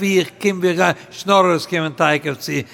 vier kim wir schnorres kim teik auf sie.